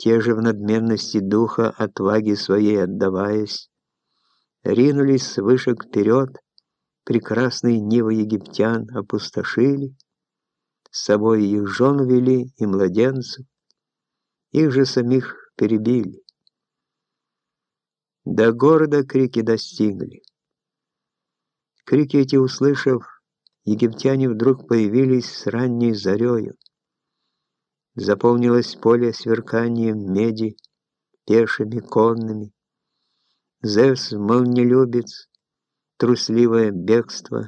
те же в надменности духа, отваги своей отдаваясь, ринулись свыше вперед, прекрасные нивы египтян опустошили, с собой их жен вели и младенцев, их же самих перебили. До города крики достигли. Крики эти услышав, египтяне вдруг появились с ранней зарею. Заполнилось поле сверканием меди, пешими, конными. Зевс, молнелюбец, трусливое бегство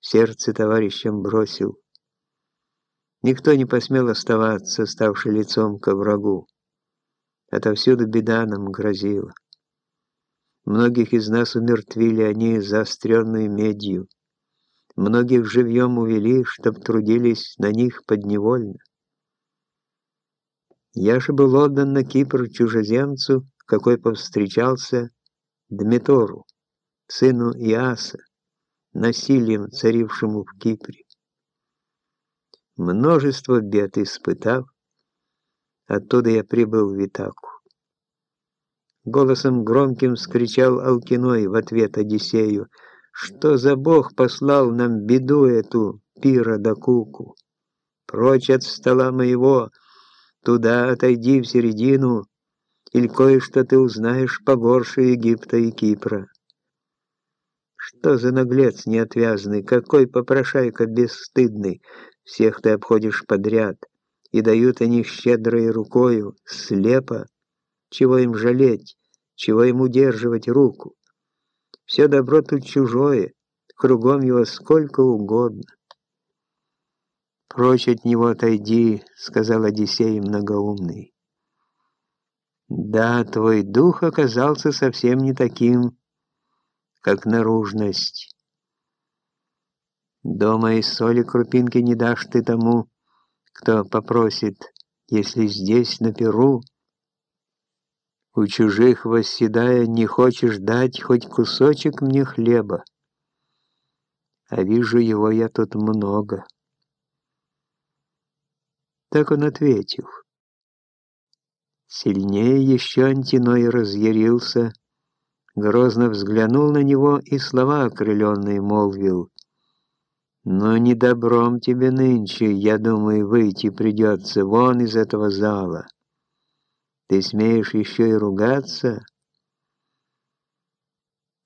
сердце товарищам бросил. Никто не посмел оставаться, ставший лицом к врагу. Отовсюду беда нам грозила. Многих из нас умертвили они заостренную медью. Многих живьем увели, чтоб трудились на них подневольно. Я же был отдан на Кипр чужеземцу, какой повстречался Дмитору, сыну Иаса, насилием царившему в Кипре. Множество бед испытав, оттуда я прибыл в Итаку. Голосом громким скричал Алкиной в ответ Одиссею, «Что за бог послал нам беду эту, пира да куку? Прочь от стола моего, туда отойди в середину, или кое-что ты узнаешь погорше Египта и Кипра». Что за наглец неотвязный, какой попрошайка бесстыдный, всех ты обходишь подряд, и дают они щедрой рукою, слепо, чего им жалеть, чего им удерживать руку? Все добро тут чужое, кругом его сколько угодно. «Прочь от него отойди», — сказал Одиссей многоумный. «Да, твой дух оказался совсем не таким, как наружность. Дома и соли крупинки не дашь ты тому, кто попросит, если здесь, на Перу, у чужих восседая, не хочешь дать хоть кусочек мне хлеба. А вижу его я тут много. Так он ответил. Сильнее еще Антиной разъярился, грозно взглянул на него и слова окрыленные молвил. «Но не добром тебе нынче, я думаю, выйти придется вон из этого зала». Ты смеешь еще и ругаться?»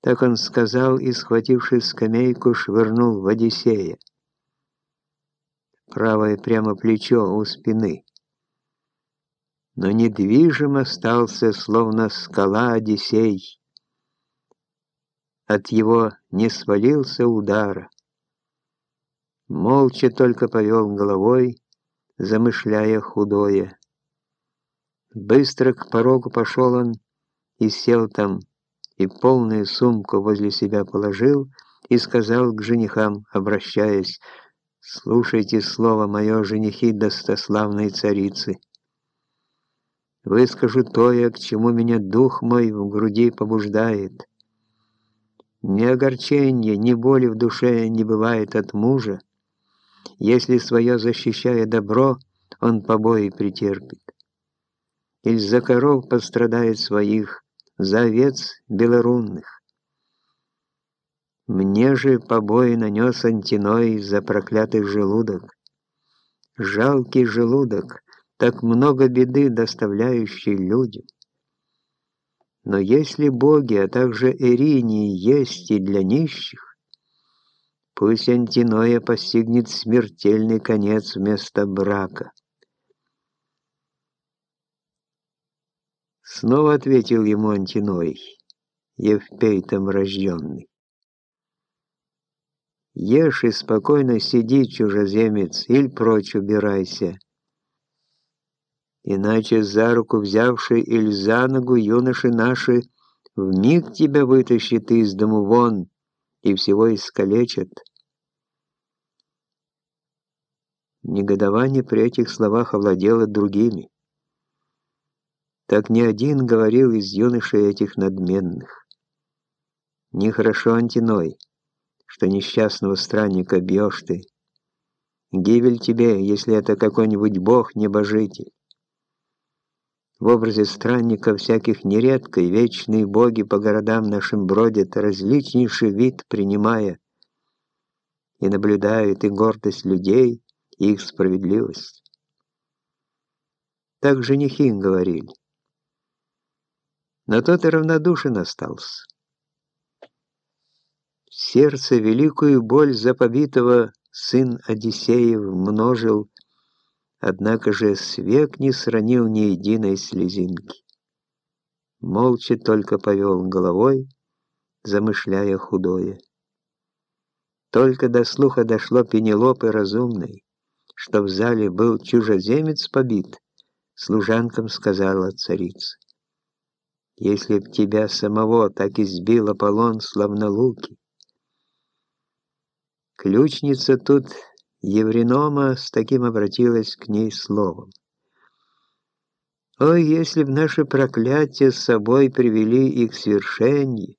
Так он сказал и, схвативши скамейку, швырнул в Одиссея. Правое прямо плечо у спины. Но недвижим остался, словно скала Одиссей. От его не свалился удара. Молча только повел головой, замышляя худое. Быстро к порогу пошел он и сел там, и полную сумку возле себя положил, и сказал к женихам, обращаясь, «Слушайте слово мое, женихи достославной царицы. Выскажу то, к чему меня дух мой в груди побуждает. Ни огорчения, ни боли в душе не бывает от мужа, если свое защищая добро, он побои претерпит или за коров пострадает своих, за овец белорунных. Мне же побои нанес Антиной за проклятый желудок. Жалкий желудок, так много беды доставляющий людям. Но если боги, а также Эринии есть и для нищих, пусть Антиноя постигнет смертельный конец вместо брака. Снова ответил ему Антиной, Евпейтом рожденный. Ешь и спокойно сиди, чужеземец, или прочь убирайся. Иначе за руку взявший или за ногу юноши наши в миг тебя вытащит из дому вон и всего искалечат. Негодование при этих словах овладело другими. Так ни один говорил из юношей этих надменных. Нехорошо, Антиной, что несчастного странника бьешь ты. Гибель тебе, если это какой-нибудь бог-небожитель. В образе странников всяких нередко и вечные боги по городам нашим бродят, различнейший вид принимая, и наблюдают и гордость людей, и их справедливость. Так женихи им говорили. Но тот и равнодушен остался. Сердце великую боль за побитого сын Одиссеев множил, однако же с не сранил ни единой слезинки. Молча только повел головой, замышляя худое. Только до слуха дошло Пенелопы разумной, что в зале был чужеземец побит, служанкам сказала царица. Если б тебя самого так избил Аполлон славнолуки. Ключница тут Евренома с таким обратилась к ней словом. «Ой, если б наши проклятия с собой привели их к свершению,